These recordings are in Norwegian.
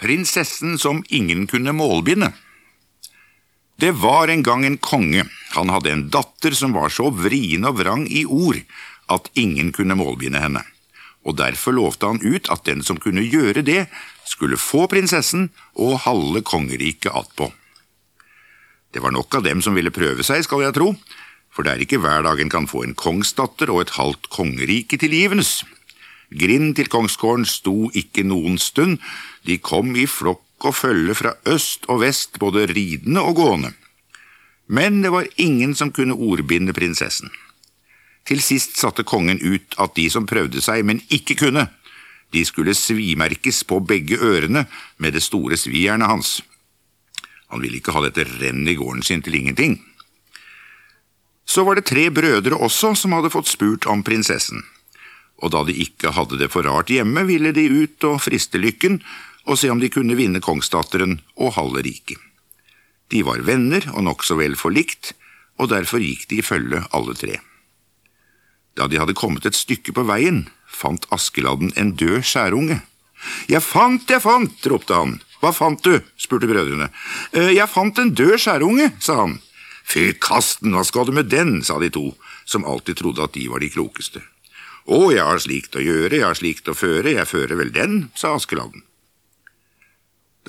Prinsessen som ingen kunne målbinde. Det var en gang en konge. Han hadde en datter som var så vrien og vrang i ord at ingen kunne målbinde henne, og derfor lovte han ut at den som kunne gjøre det, skulle få prinsessen og halve kongeriket attpå. Det var nok av dem som ville prøve seg, skal jeg tro, for det er ikke hver dag en kan få en kongsdatter og et halvt kongerike tilgivens. Grind til kongsgården sto ikke noen stund, de kom i flokk og følge fra øst og vest, både ridende og gående. Men det var ingen som kunne ordbinde prinsessen. Til sist satte kongen ut at de som prøvde seg, men ikke kunne, de skulle svimerkes på begge ørene med det store svijernet hans. Han ville ikke ha dette rennet i gården sin til ingenting. Så var det tre brødre også som hadde fått spurt om prinsessen og da de ikke hadde det for rart hjemme, ville de ut og friste lykken og se om de kunne vinne kongsdatteren og halve riket. De var venner og nokså vel forlikt, og derfor gikk de i følge alle tre. Da de hadde kommet et stykke på veien, fant Askeladden en død skjærunge. Jeg fant, jeg fant, ropte han. Hva fant du? spurte brødrene. «Eh, jeg fant en død skjærunge, sa han. Fy kasten, hva skal du med den, sa de to, som alltid trodde at de var de klokeste. Å, jeg har slikt å gjøre, jeg har slikt å føre, jeg fører vel den, sa Askeladden.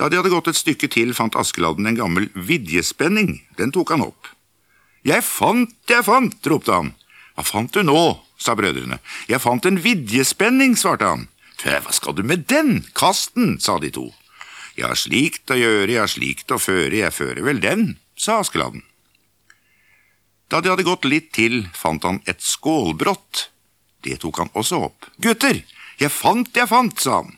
Da de hadde gått et stykke til, fant Askeladden en gammel vidjespenning, den tok han opp. Jeg fant, jeg fant, ropte han. Hva fant du nå? sa brødrene. Jeg fant en vidjespenning, svarte han. Hva skal du med den? Kast den, sa de to. Jeg har slikt å gjøre, jeg har slikt å føre, jeg fører vel den, sa Askeladden. Da de hadde gått litt til, fant han et skålbrott det tok han også opp. Gutter, jeg fant, jeg fant, sa han.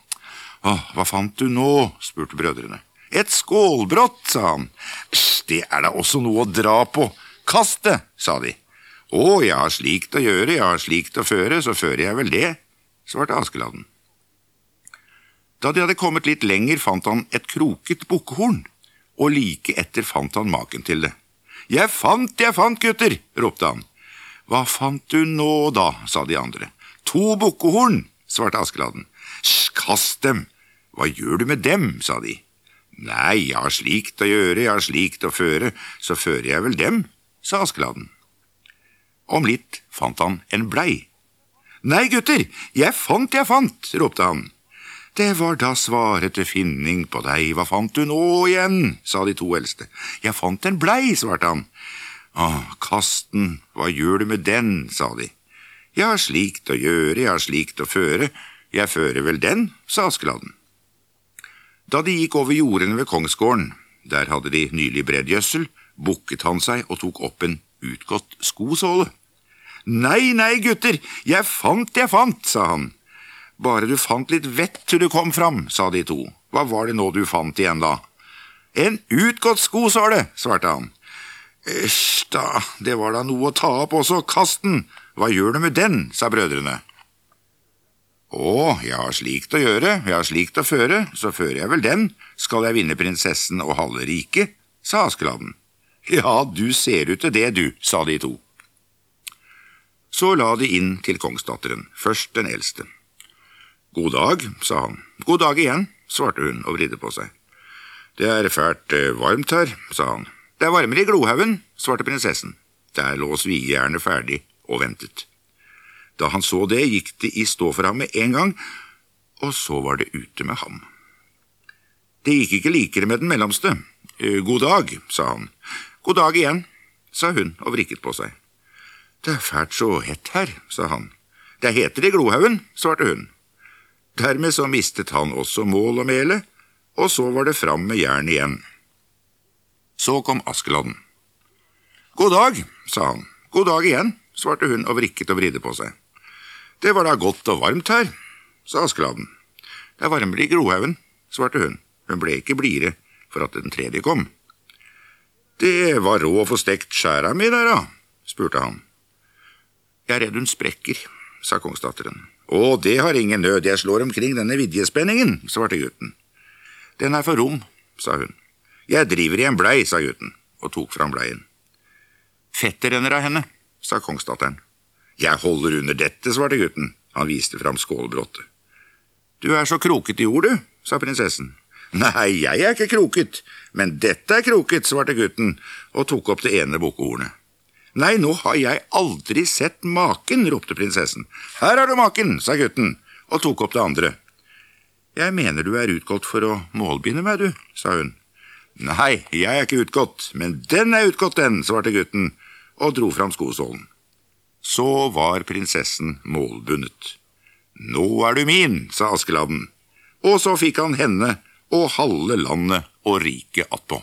Åh, hva fant du nå? spurte brødrene. Et skålbrott, sa han. Det er da også noe å dra på. Kast det, sa de. Å, jeg har slikt å gjøre, jeg har slikt å føre, så fører jeg vel det, svarte Askeladden. Da de hadde kommet litt lenger, fant han et kroket bukkehorn, og like etter fant han maken til det. Jeg fant, jeg fant, gutter, ropte han. Hva fant du nå, da, sa de andre. To bukkehorn, svarte Askeladden. Kast dem! Hva gjør du med dem, sa de. Nei, jeg har slikt å gjøre, jeg har slikt å føre, så fører jeg vel dem, sa Askeladden. Om litt fant han en blei. Nei, gutter, jeg fant, jeg fant, ropte han. Det var da svaret til finning på deg, hva fant du nå igjen, sa de to eldste. Jeg fant en blei, svarte han. Å, kast den, hva gjør du med den, sa de. Jeg har slikt å gjøre, jeg har slikt å føre, jeg fører vel den, sa Askeladden. Da de gikk over jordene ved kongsgården, der hadde de nylig bredd gjødsel, bukket han seg og tok opp en utgått skosåle. Nei, nei, gutter, jeg fant, jeg fant, sa han. Bare du fant litt vett til du kom fram, sa de to. Hva var det nå du fant igjen, da? En utgått skosåle, svarte han. Æsj da, det var da noe å ta opp også, kast den, hva gjør du med den, sa brødrene. Å, jeg har slikt å gjøre, jeg har slikt å føre, så fører jeg vel den, skal jeg vinne prinsessen og halve riket, sa Askeladden. Ja, du ser ut til det, du, sa de to. Så la de inn til kongsdatteren, først den eldste. God dag, sa han. God dag igjen, svarte hun og vridde på seg. Det er fælt eh, varmt her, sa han. Det er varmere i Glohaugen, svarte prinsessen. Der lå svigerjernet ferdig og ventet. Da han så det, gikk det i stå for ham med en gang, og så var det ute med ham. Det gikk ikke likere med den mellomste. Eh, god dag, sa han. God dag igjen, sa hun og vrikket på seg. Det er fælt så hett her, sa han. Det er heter i Glohaugen, svarte hun. Dermed så mistet han også mål og mele, og så var det fram med jern igjen. Så kom Askeladden. God dag, sa han. God dag igjen, svarte hun og vrikket og vridde på seg. Det var da godt og varmt her, sa Askeladden. Det er varmere i Grohaugen, svarte hun. Hun ble ikke blidere for at den tredje kom. Det var råd å få stekt skjæra mi der, da, spurte han. Jeg er redd hun sprekker, sa kongsdatteren. Å, det har ingen nød, jeg slår omkring denne vidjespenningen, svarte gutten. Den er for rom, sa hun. Jeg driver i en blei, sa gutten, og tok fram bleien. Fettet renner av henne, sa kongsdatteren. Jeg holder under dette, svarte gutten. Han viste fram skålbrottet. Du er så kroket i ord, du, sa prinsessen. Nei, jeg er ikke kroket, men dette er kroket, svarte gutten og tok opp det ene bukkehornet. Nei, nå har jeg aldri sett maken, ropte prinsessen. Her har du maken, sa gutten og tok opp det andre. Jeg mener du er utgått for å målbinde meg, du, sa hun. Nei, jeg er ikke utgått, men den er utgått, den, svarte gutten og dro fram skosålen. Så var prinsessen målbundet. Nå er du min, sa Askeladden, og så fikk han henne og halve landet og riket attpå.